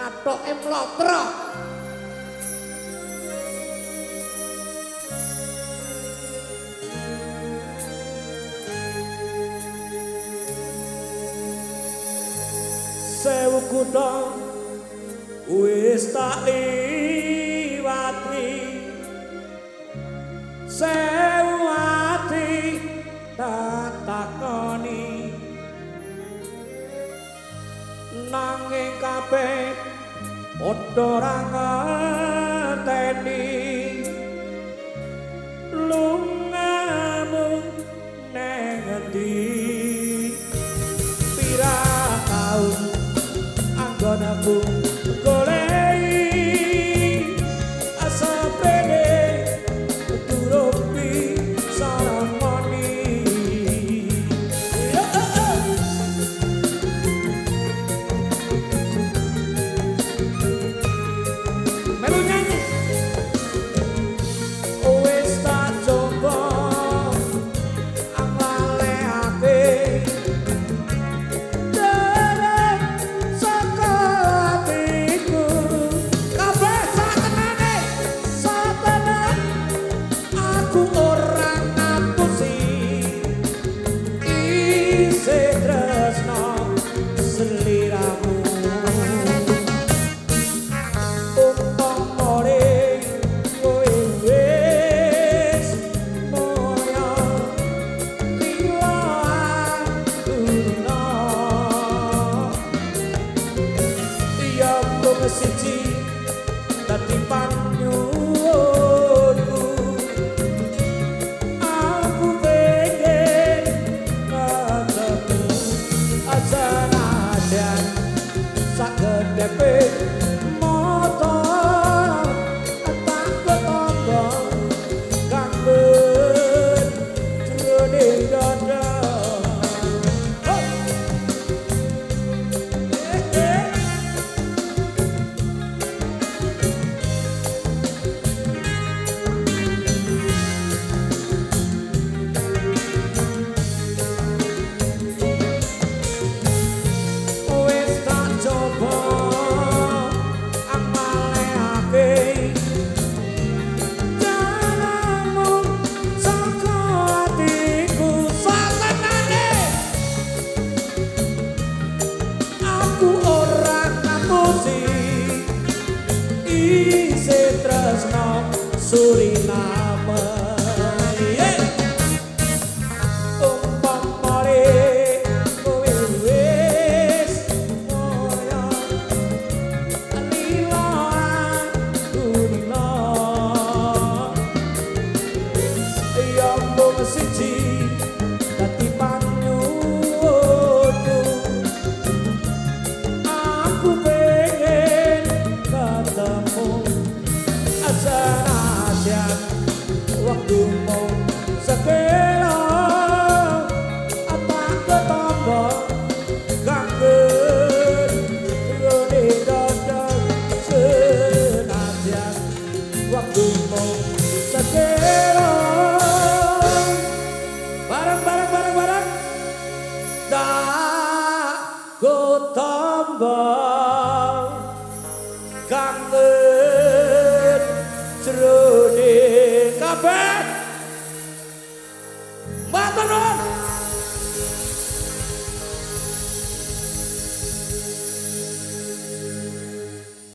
kathok e mlotro sewu kutho wis tak liwati. Sewu nanging kabeh padha ra ngateni. Lungamu nang ati pira taun anggonku sobre siji dadi panyuwunku. Aku pengen ngadepi ajaran dan sak kedepe cinta ku tombol kangen.